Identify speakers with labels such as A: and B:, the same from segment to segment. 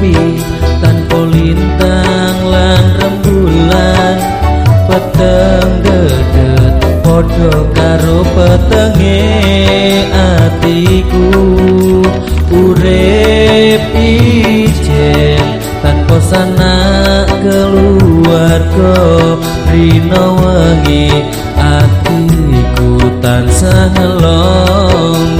A: sepi tanpa lintang lan rembulan. Peteng dedet podo karo petenge atiku. Urip ijen tanpa sanak keluarga rino wangi atiku tansah ngelong.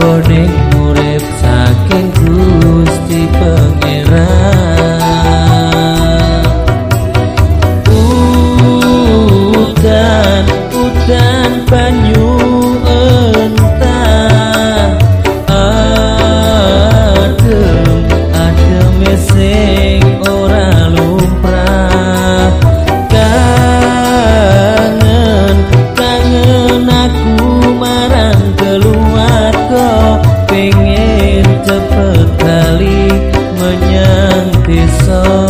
A: coba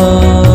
A: sabar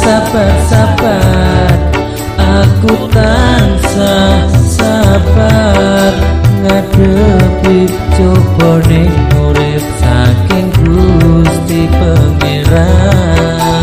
A: sabar sabar. Aku tansah sabar. Ngadepi coba ning urip saking Gusti Pangeran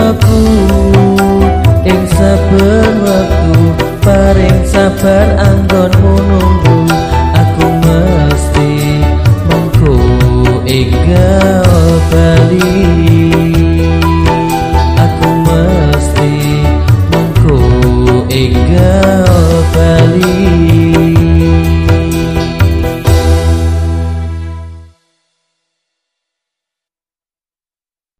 A: mbaku ing saben wektu paring sabar anggon nunggu aku mesti mengku enggal bali aku mesti mengku enggal